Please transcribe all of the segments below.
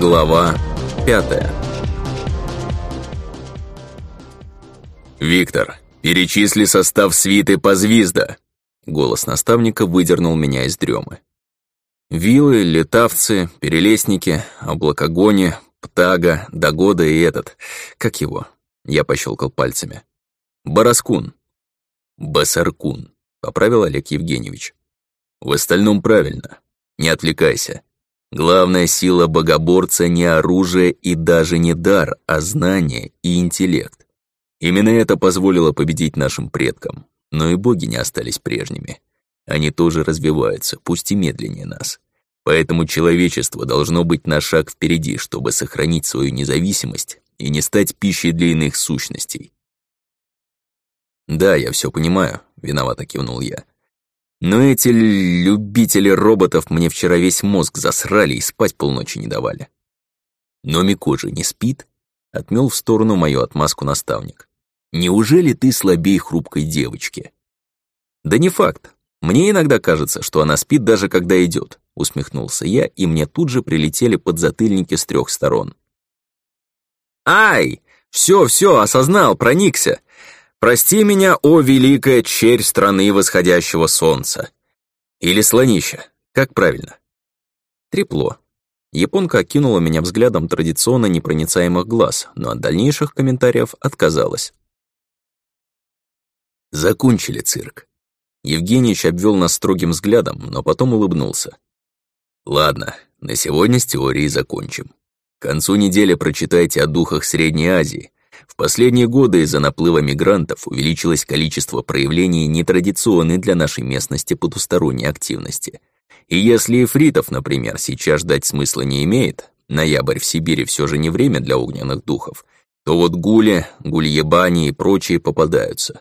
Глава пятая «Виктор, перечисли состав свиты по звезда!» Голос наставника выдернул меня из дремы. Вилы, летавцы, перелесники, облакогони, птага, догода и этот... Как его? Я пощелкал пальцами. Бараскун. Басаркун, поправил Олег Евгеньевич. В остальном правильно. Не отвлекайся. Главная сила богоборца не оружие и даже не дар, а знание и интеллект. Именно это позволило победить нашим предкам. Но и боги не остались прежними. Они тоже развиваются, пусть и медленнее нас. Поэтому человечество должно быть на шаг впереди, чтобы сохранить свою независимость и не стать пищей для иных сущностей. «Да, я все понимаю», — виновато кивнул я. «Но эти любители роботов мне вчера весь мозг засрали и спать полночи не давали». «Но Микоджи не спит?» — отмел в сторону мою отмазку наставник. Неужели ты слабей хрупкой девочки? Да не факт. Мне иногда кажется, что она спит даже когда идет, усмехнулся я, и мне тут же прилетели подзатыльники с трех сторон. Ай! Все, все, осознал, проникся. Прости меня, о великая черь страны восходящего солнца. Или слонища, как правильно? Трепло. Японка окинула меня взглядом традиционно непроницаемых глаз, но от дальнейших комментариев отказалась. Закончили цирк. Евгеньевич обвел нас строгим взглядом, но потом улыбнулся. Ладно, на сегодня с теорией закончим. К концу недели прочитайте о духах Средней Азии. В последние годы из-за наплыва мигрантов увеличилось количество проявлений нетрадиционной для нашей местности потусторонней активности. И если эфритов, например, сейчас ждать смысла не имеет, ноябрь в Сибири все же не время для огненных духов, то вот гули, гульебани и прочие попадаются.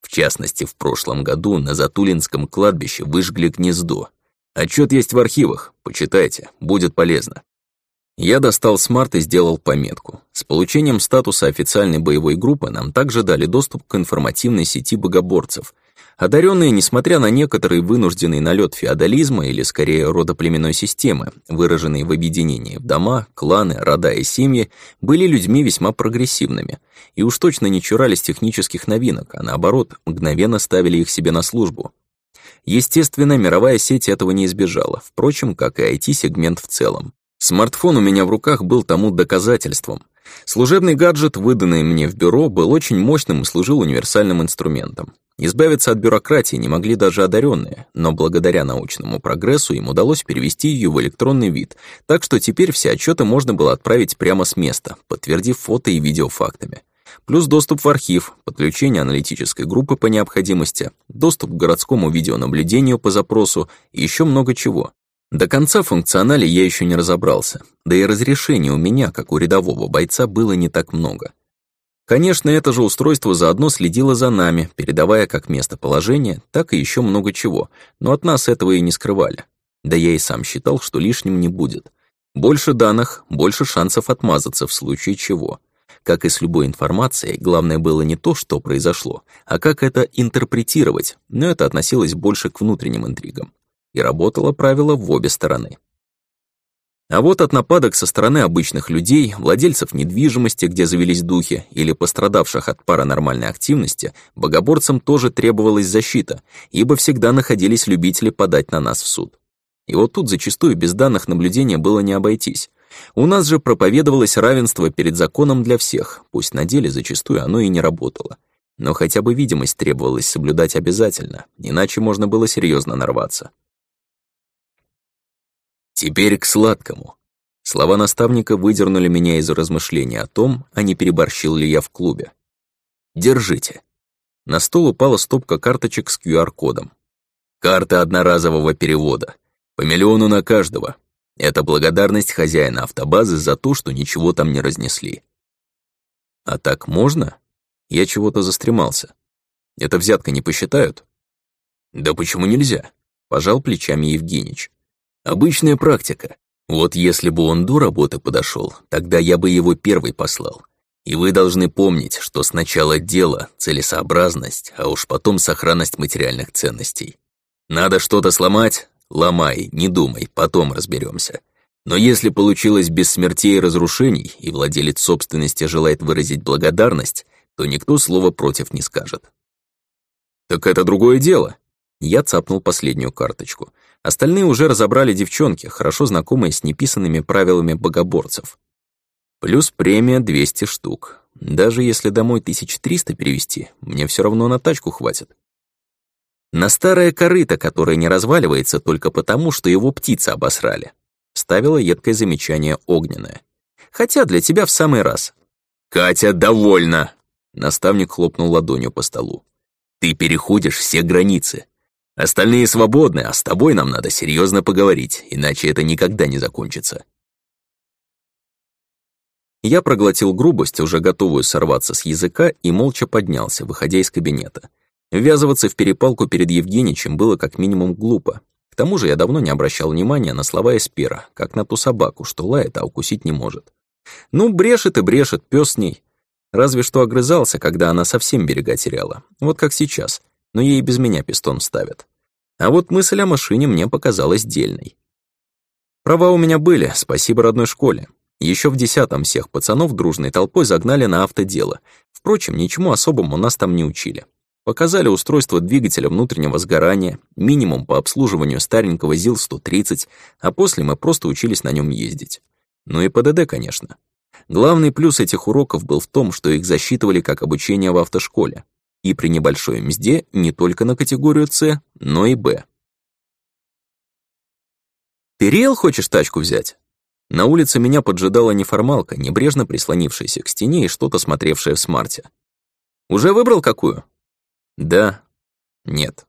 В частности, в прошлом году на Затулинском кладбище выжгли гнездо. Отчет есть в архивах, почитайте, будет полезно. Я достал смарт и сделал пометку. С получением статуса официальной боевой группы нам также дали доступ к информативной сети богоборцев. Одаренные, несмотря на некоторый вынужденный налет феодализма или скорее родоплеменной системы, выраженные в объединении в дома, кланы, рода и семьи, были людьми весьма прогрессивными и уж точно не чурались технических новинок, а наоборот, мгновенно ставили их себе на службу. Естественно, мировая сеть этого не избежала, впрочем, как и IT-сегмент в целом. Смартфон у меня в руках был тому доказательством. Служебный гаджет, выданный мне в бюро, был очень мощным и служил универсальным инструментом. Избавиться от бюрократии не могли даже одаренные, но благодаря научному прогрессу им удалось перевести ее в электронный вид, так что теперь все отчеты можно было отправить прямо с места, подтвердив фото и видеофактами. Плюс доступ в архив, подключение аналитической группы по необходимости, доступ к городскому видеонаблюдению по запросу и еще много чего. До конца функционали я еще не разобрался, да и разрешений у меня, как у рядового бойца, было не так много. Конечно, это же устройство заодно следило за нами, передавая как местоположение, так и еще много чего, но от нас этого и не скрывали. Да я и сам считал, что лишним не будет. Больше данных, больше шансов отмазаться в случае чего. Как и с любой информацией, главное было не то, что произошло, а как это интерпретировать, но это относилось больше к внутренним интригам и работало правило в обе стороны. А вот от нападок со стороны обычных людей, владельцев недвижимости, где завелись духи, или пострадавших от паранормальной активности, богоборцам тоже требовалась защита, ибо всегда находились любители подать на нас в суд. И вот тут зачастую без данных наблюдения было не обойтись. У нас же проповедовалось равенство перед законом для всех, пусть на деле зачастую оно и не работало. Но хотя бы видимость требовалось соблюдать обязательно, иначе можно было серьезно нарваться. Теперь к сладкому. Слова наставника выдернули меня из размышления о том, а не переборщил ли я в клубе. Держите. На стол упала стопка карточек с QR-кодом. Карта одноразового перевода. По миллиону на каждого. Это благодарность хозяина автобазы за то, что ничего там не разнесли. А так можно? Я чего-то застремался. Это взятка не посчитают? Да почему нельзя? Пожал плечами Евгеньевич. Обычная практика. Вот если бы он до работы подошел, тогда я бы его первый послал. И вы должны помнить, что сначала дело, целесообразность, а уж потом сохранность материальных ценностей. Надо что-то сломать? Ломай, не думай, потом разберемся. Но если получилось без смертей и разрушений, и владелец собственности желает выразить благодарность, то никто слова против не скажет. «Так это другое дело». Я цапнул последнюю карточку. Остальные уже разобрали девчонки, хорошо знакомые с неписанными правилами богоборцев. Плюс премия 200 штук. Даже если домой 1300 перевести, мне все равно на тачку хватит. На старое корыто, которое не разваливается только потому, что его птицы обосрали. Ставила едкое замечание огненное. Хотя для тебя в самый раз. «Катя, довольна!» Наставник хлопнул ладонью по столу. «Ты переходишь все границы. Остальные свободны, а с тобой нам надо серьезно поговорить, иначе это никогда не закончится». Я проглотил грубость, уже готовую сорваться с языка, и молча поднялся, выходя из кабинета. Ввязываться в перепалку перед Евгеньевичем было как минимум глупо. К тому же я давно не обращал внимания на слова Эспера, как на ту собаку, что лает, а укусить не может. Ну, брешет и брешет, пес с ней. Разве что огрызался, когда она совсем берега теряла. Вот как сейчас. Но ей без меня пистон ставят. А вот мысль о машине мне показалась дельной. Права у меня были, спасибо родной школе. Еще в десятом всех пацанов дружной толпой загнали на автодело. Впрочем, ничему особому нас там не учили. Показали устройство двигателя внутреннего сгорания, минимум по обслуживанию старенького ЗИЛ-130, а после мы просто учились на нем ездить. Ну и ПДД, конечно. Главный плюс этих уроков был в том, что их засчитывали как обучение в автошколе. И при небольшой мзде не только на категорию С, но и Б. «Ты рел хочешь тачку взять?» На улице меня поджидала неформалка, небрежно прислонившаяся к стене и что-то смотревшая в смарте. «Уже выбрал какую?» Да. Нет.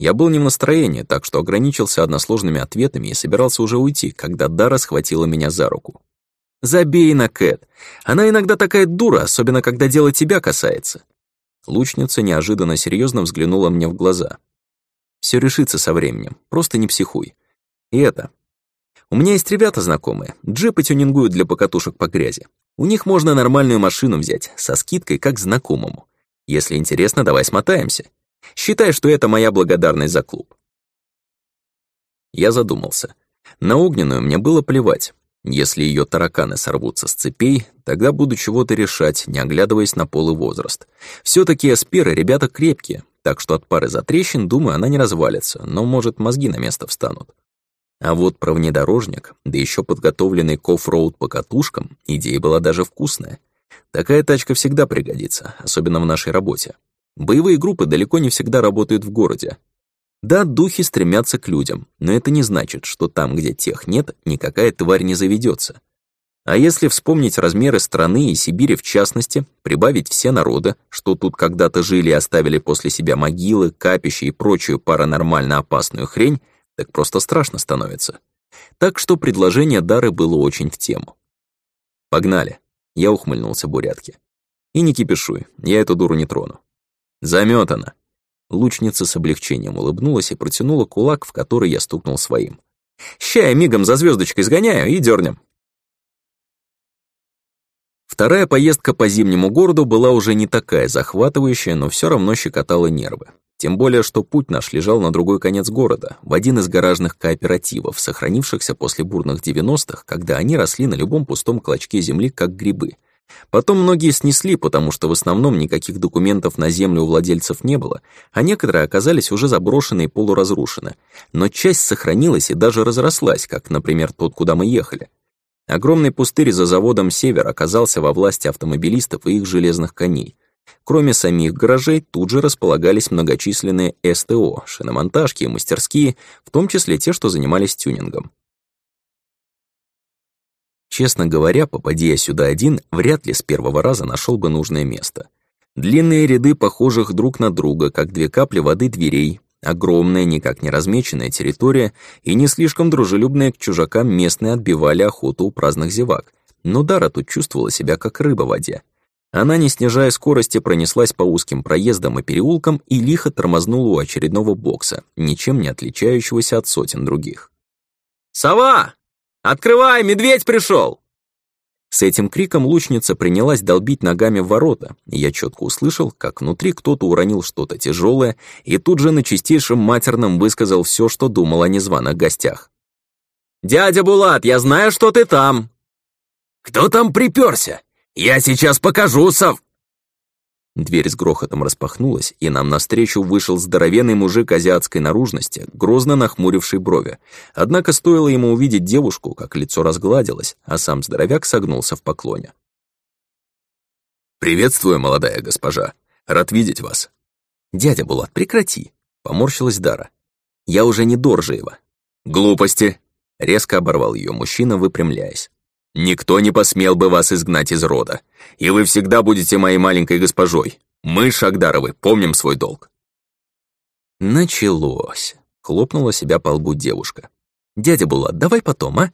Я был не в настроении, так что ограничился односложными ответами и собирался уже уйти, когда Дара схватила меня за руку. «Забей на Кэт. Она иногда такая дура, особенно когда дело тебя касается». Лучница неожиданно серьезно взглянула мне в глаза. Все решится со временем, просто не психуй. И это. У меня есть ребята знакомые, джипы тюнингуют для покатушек по грязи. У них можно нормальную машину взять, со скидкой как знакомому. Если интересно, давай смотаемся. Считай, что это моя благодарность за клуб. Я задумался. На огненную мне было плевать. Если ее тараканы сорвутся с цепей, тогда буду чего-то решать, не оглядываясь на пол и возраст. все таки эсперы ребята крепкие, так что от пары затрещин, думаю, она не развалится, но, может, мозги на место встанут. А вот про внедорожник, да еще подготовленный коффроуд по катушкам, идея была даже вкусная. Такая тачка всегда пригодится, особенно в нашей работе. Боевые группы далеко не всегда работают в городе. Да, духи стремятся к людям, но это не значит, что там, где тех нет, никакая тварь не заведется. А если вспомнить размеры страны и Сибири в частности, прибавить все народы, что тут когда-то жили и оставили после себя могилы, капища и прочую паранормально опасную хрень, так просто страшно становится. Так что предложение Дары было очень в тему. Погнали. Я ухмыльнулся Бурятке. «И не кипишуй, я эту дуру не трону». «Замётано». Лучница с облегчением улыбнулась и протянула кулак, в который я стукнул своим. «Ща я мигом за звездочкой сгоняю и дернем. Вторая поездка по зимнему городу была уже не такая захватывающая, но все равно щекотала нервы. Тем более, что путь наш лежал на другой конец города, в один из гаражных кооперативов, сохранившихся после бурных 90-х, когда они росли на любом пустом клочке земли, как грибы. Потом многие снесли, потому что в основном никаких документов на землю у владельцев не было, а некоторые оказались уже заброшены и полуразрушены. Но часть сохранилась и даже разрослась, как, например, тот, куда мы ехали. Огромный пустырь за заводом «Север» оказался во власти автомобилистов и их железных коней. Кроме самих гаражей, тут же располагались многочисленные СТО, шиномонтажки и мастерские, в том числе те, что занимались тюнингом. Честно говоря, попадя сюда один, вряд ли с первого раза нашел бы нужное место. Длинные ряды похожих друг на друга, как две капли воды дверей, огромная, никак не размеченная территория и не слишком дружелюбные к чужакам местные отбивали охоту у праздных зевак. Но Дара тут чувствовала себя как рыба в воде. Она, не снижая скорости, пронеслась по узким проездам и переулкам и лихо тормознула у очередного бокса, ничем не отличающегося от сотен других. «Сова! Открывай, медведь пришел!» С этим криком лучница принялась долбить ногами в ворота, и я четко услышал, как внутри кто-то уронил что-то тяжелое и тут же на чистейшем матерном высказал все, что думал о незваных гостях. Дядя Булат, я знаю, что ты там!» «Кто там приперся? Я сейчас покажу, Сав...» Дверь с грохотом распахнулась, и нам навстречу вышел здоровенный мужик азиатской наружности, грозно нахмуривший брови. Однако стоило ему увидеть девушку, как лицо разгладилось, а сам здоровяк согнулся в поклоне. «Приветствую, молодая госпожа. Рад видеть вас». «Дядя Булат, прекрати», — поморщилась Дара. «Я уже не Доржиева». «Глупости», — резко оборвал ее мужчина, выпрямляясь. Никто не посмел бы вас изгнать из рода, и вы всегда будете моей маленькой госпожой. Мы, Шагдаровы, помним свой долг». Началось. Хлопнула себя по лбу девушка. «Дядя Булат, давай потом, а?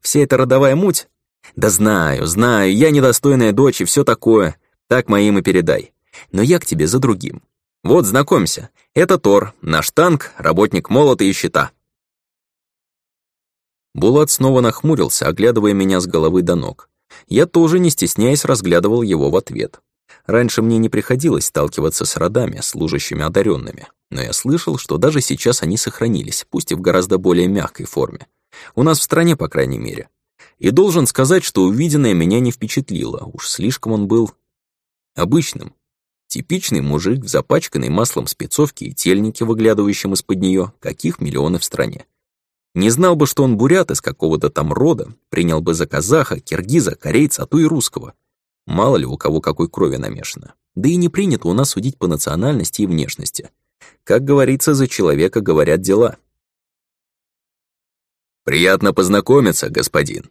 Вся эта родовая муть? Да знаю, знаю, я недостойная дочь и все такое. Так моим и передай. Но я к тебе за другим. Вот, знакомься, это Тор, наш танк, работник молота и щита. Булат снова нахмурился, оглядывая меня с головы до ног. Я тоже, не стесняясь, разглядывал его в ответ. Раньше мне не приходилось сталкиваться с родами, служащими одаренными, но я слышал, что даже сейчас они сохранились, пусть и в гораздо более мягкой форме. У нас в стране, по крайней мере. И должен сказать, что увиденное меня не впечатлило, уж слишком он был обычным. Типичный мужик в запачканной маслом спецовке и тельнике, выглядывающем из-под нее, каких миллионы в стране. Не знал бы, что он бурят из какого-то там рода, принял бы за казаха, киргиза, корейца, а то и русского. Мало ли у кого какой крови намешано. Да и не принято у нас судить по национальности и внешности. Как говорится, за человека говорят дела. «Приятно познакомиться, господин».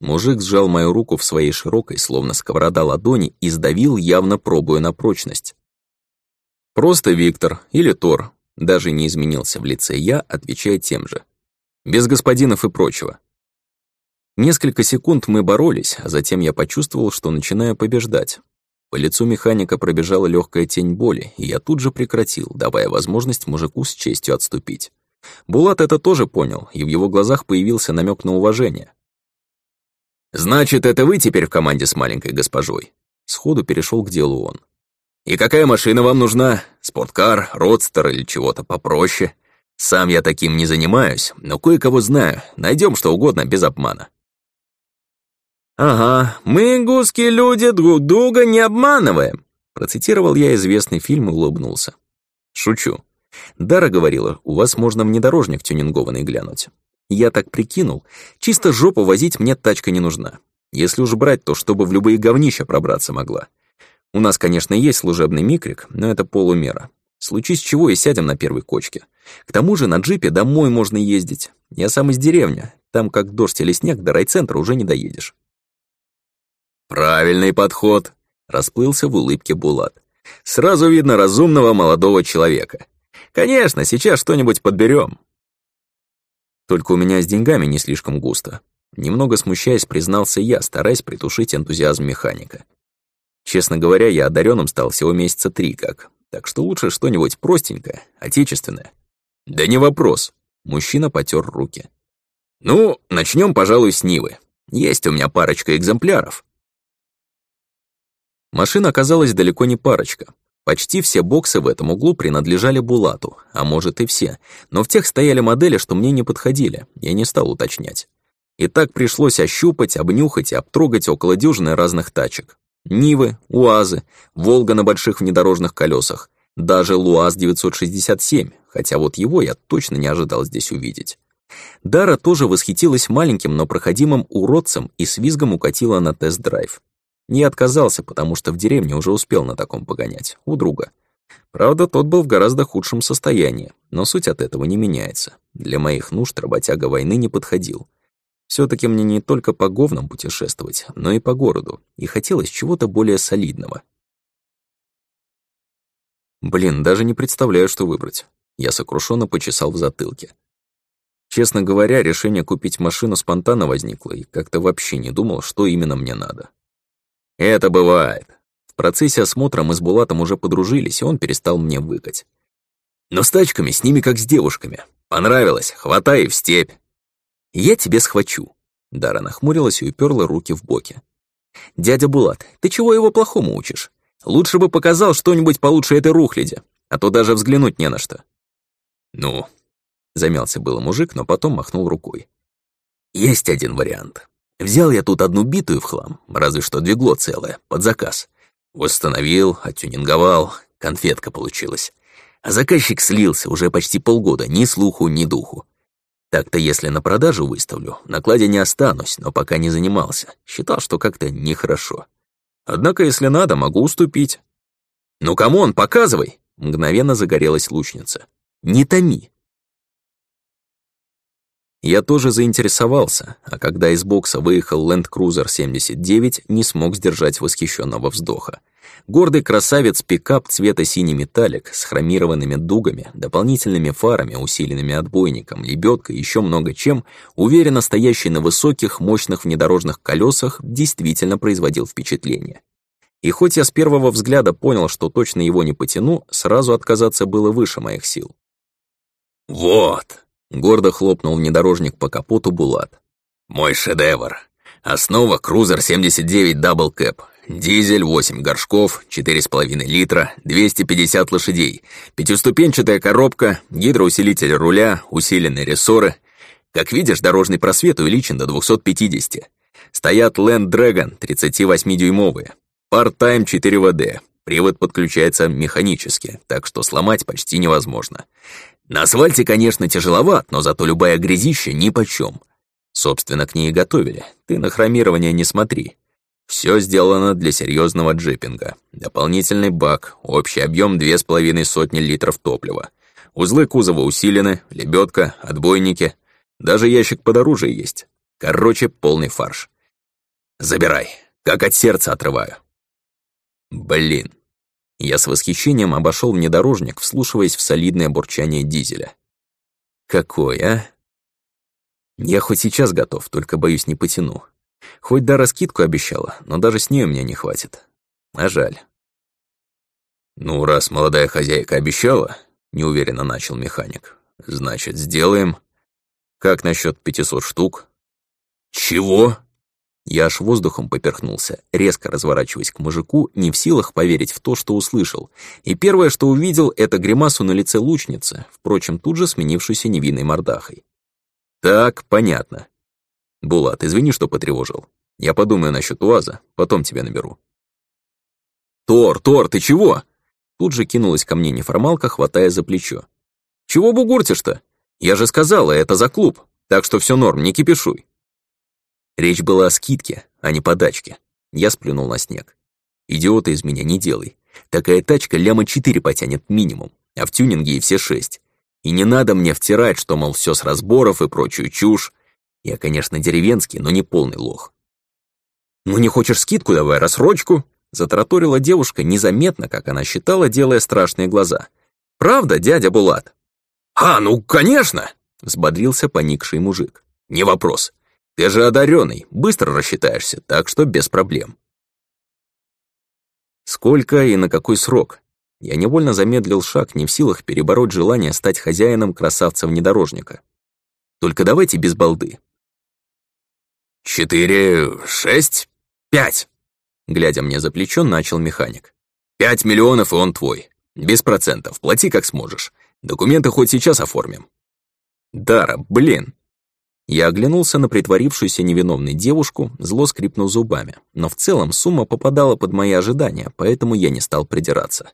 Мужик сжал мою руку в своей широкой, словно сковорода ладони, и сдавил, явно пробуя на прочность. «Просто Виктор или Тор», даже не изменился в лице я, отвечая тем же. Без господинов и прочего. Несколько секунд мы боролись, а затем я почувствовал, что начинаю побеждать. По лицу механика пробежала легкая тень боли, и я тут же прекратил, давая возможность мужику с честью отступить. Булат это тоже понял, и в его глазах появился намек на уважение. «Значит, это вы теперь в команде с маленькой госпожой?» Сходу перешел к делу он. «И какая машина вам нужна? Спорткар, родстер или чего-то попроще? Сам я таким не занимаюсь, но кое-кого знаю. Найдем что угодно без обмана. «Ага, мы, гуски люди, друг друга не обманываем», процитировал я известный фильм и улыбнулся. Шучу. Дара говорила, у вас можно внедорожник тюнингованный глянуть. Я так прикинул, чисто жопу возить мне тачка не нужна. Если уж брать, то чтобы в любые говнища пробраться могла. У нас, конечно, есть служебный микрик, но это полумера. Случись чего, и сядем на первой кочке. К тому же на джипе домой можно ездить. Я сам из деревни. Там как дождь или снег, до райцентра уже не доедешь. «Правильный подход», — расплылся в улыбке Булат. «Сразу видно разумного молодого человека. Конечно, сейчас что-нибудь подберем. Только у меня с деньгами не слишком густо. Немного смущаясь, признался я, стараясь притушить энтузиазм механика. Честно говоря, я одаренным стал всего месяца три как, так что лучше что-нибудь простенькое, отечественное. Да не вопрос. Мужчина потер руки. Ну, начнем, пожалуй, с Нивы. Есть у меня парочка экземпляров. Машина оказалась далеко не парочка. Почти все боксы в этом углу принадлежали Булату, а может и все, но в тех стояли модели, что мне не подходили, я не стал уточнять. И так пришлось ощупать, обнюхать и обтрогать около дюжины разных тачек. Нивы, УАЗы, Волга на больших внедорожных колесах, даже ЛуАЗ-967, хотя вот его я точно не ожидал здесь увидеть. Дара тоже восхитилась маленьким, но проходимым уродцем и с визгом укатила на тест-драйв. Не отказался, потому что в деревне уже успел на таком погонять, у друга. Правда, тот был в гораздо худшем состоянии, но суть от этого не меняется. Для моих нужд работяга войны не подходил. все таки мне не только по говнам путешествовать, но и по городу, и хотелось чего-то более солидного. Блин, даже не представляю, что выбрать. Я сокрушенно почесал в затылке. Честно говоря, решение купить машину спонтанно возникло, и как-то вообще не думал, что именно мне надо. Это бывает. В процессе осмотра мы с Булатом уже подружились, и он перестал мне выкать. Но с тачками с ними как с девушками. Понравилось, хватай в степь. Я тебе схвачу. Дара нахмурилась и уперла руки в боки. «Дядя Булат, ты чего его плохому учишь? Лучше бы показал что-нибудь получше этой рухляди, а то даже взглянуть не на что». «Ну...» — замялся было мужик, но потом махнул рукой. Есть один вариант. Взял я тут одну битую в хлам, разве что двигло целое, под заказ. Восстановил, оттюнинговал, конфетка получилась. А заказчик слился уже почти полгода, ни слуху, ни духу. Так-то если на продажу выставлю, внакладе не останусь, но пока не занимался. Считал, что как-то нехорошо. Однако, если надо, могу уступить. «Ну, come on, показывай!» Мгновенно загорелась лучница. «Не томи!» Я тоже заинтересовался, а когда из бокса выехал Land Cruiser 79, не смог сдержать восхищенного вздоха. Гордый красавец-пикап цвета синий металлик с хромированными дугами, дополнительными фарами, усиленными отбойником, лебедкой и еще много чем, уверенно стоящий на высоких, мощных внедорожных колесах, действительно производил впечатление. И хоть я с первого взгляда понял, что точно его не потяну, сразу отказаться было выше моих сил. «Вот!» Гордо хлопнул внедорожник по капоту Булат. «Мой шедевр. Основа Крузер 79 Double Cap. Дизель 8 горшков, 4,5 литра, 250 лошадей, пятиступенчатая коробка, гидроусилитель руля, усиленные рессоры. Как видишь, дорожный просвет увеличен до 250. Стоят Land Dragon 38-дюймовые. Part-Time 4WD. Привод подключается механически, так что сломать почти невозможно. На асфальте, конечно, тяжеловат, но зато любая грязища нипочем. Собственно, к ней и готовили. Ты на хромирование не смотри. Все сделано для серьезного джипинга. Дополнительный бак, общий объем две с половиной сотни литров топлива. Узлы кузова усилены, лебедка, отбойники. Даже ящик под оружие есть. Короче, полный фарш. Забирай, как от сердца отрываю. Блин, я с восхищением обошел внедорожник, вслушиваясь в солидное бурчание дизеля. Какой, а? Я хоть сейчас готов, только, боюсь, не потяну. Хоть да раскидку обещала, но даже с ней меня не хватит. А жаль. «Ну, раз молодая хозяйка обещала», — неуверенно начал механик, «значит, сделаем. Как насчет 500 штук?» «Чего?» Я аж воздухом поперхнулся, резко разворачиваясь к мужику, не в силах поверить в то, что услышал. И первое, что увидел, это гримасу на лице лучницы, впрочем, тут же сменившуюся невинной мордахой. «Так, понятно. Булат, извини, что потревожил. Я подумаю насчет УАЗа, потом тебя наберу». «Тор, Тор, ты чего?» Тут же кинулась ко мне неформалка, хватая за плечо. «Чего бугуртишь-то? Я же сказала, это за клуб, так что все норм, не кипишуй». Речь была о скидке, а не подачке. Я сплюнул на снег. Идиота из меня не делай. Такая тачка ляма четыре потянет минимум, а в тюнинге и все шесть. И не надо мне втирать, что, мол, все с разборов и прочую чушь. Я, конечно, деревенский, но не полный лох. «Ну не хочешь скидку, давай рассрочку», затараторила девушка незаметно, как она считала, делая страшные глаза. «Правда, дядя Булат?» «А, ну, конечно!» взбодрился поникший мужик. «Не вопрос. Ты же одаренный, быстро рассчитаешься, так что без проблем. Сколько и на какой срок? Я невольно замедлил шаг, не в силах перебороть желание стать хозяином красавца-внедорожника. Только давайте без балды. «Четыре, шесть, пять!» Глядя мне за плечо, начал механик. «Пять миллионов, и он твой. Без процентов, плати как сможешь. Документы хоть сейчас оформим». «Дара, блин!» Я оглянулся на притворившуюся невиновной девушку, зло скрипнув зубами, но в целом сумма попадала под мои ожидания, поэтому я не стал придираться.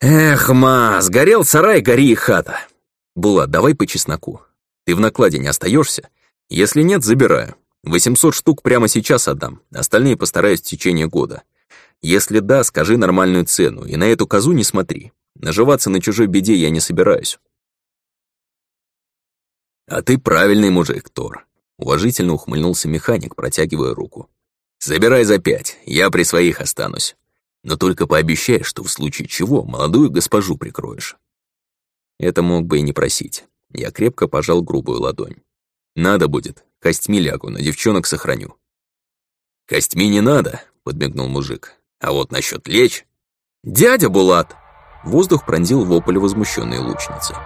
«Эх, ма, сгорел сарай, гори и хата!» «Була, давай по чесноку. Ты в накладе не остаешься? Если нет, забираю. 800 штук прямо сейчас отдам, остальные постараюсь в течение года. Если да, скажи нормальную цену, и на эту козу не смотри. Наживаться на чужой беде я не собираюсь. «А ты правильный мужик, Тор», — уважительно ухмыльнулся механик, протягивая руку. «Забирай за пять, я при своих останусь. Но только пообещай, что в случае чего молодую госпожу прикроешь». Это мог бы и не просить. Я крепко пожал грубую ладонь. «Надо будет, костьми лягу, но девчонок сохраню». «Костьми не надо», — подмигнул мужик. «А вот насчет лечь...» «Дядя Булат!» Воздух пронзил вопль возмущенной лучницы.